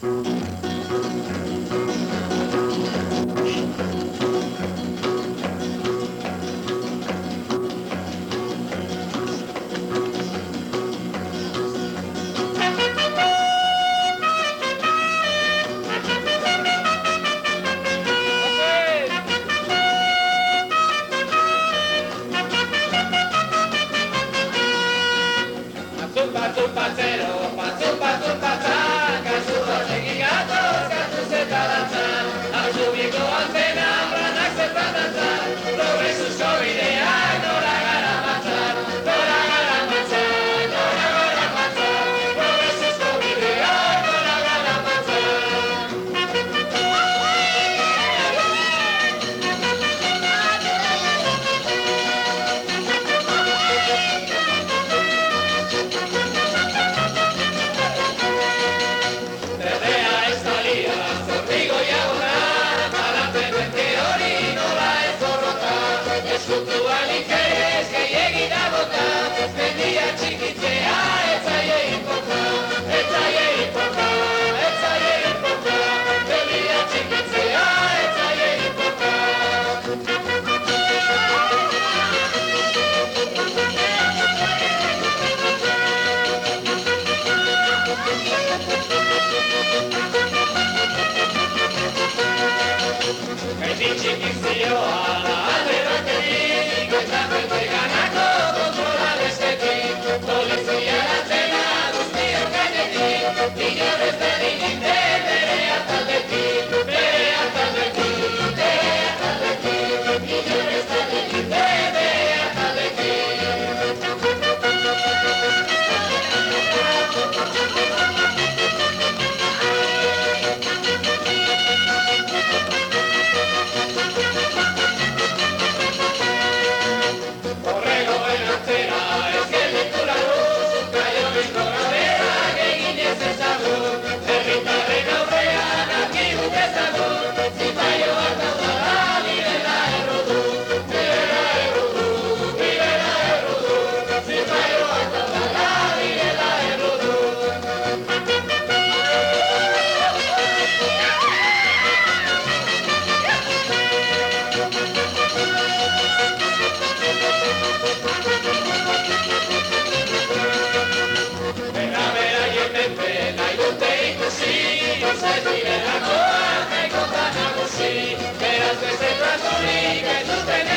Tupa, tupa, 안녕하세요. Thank you.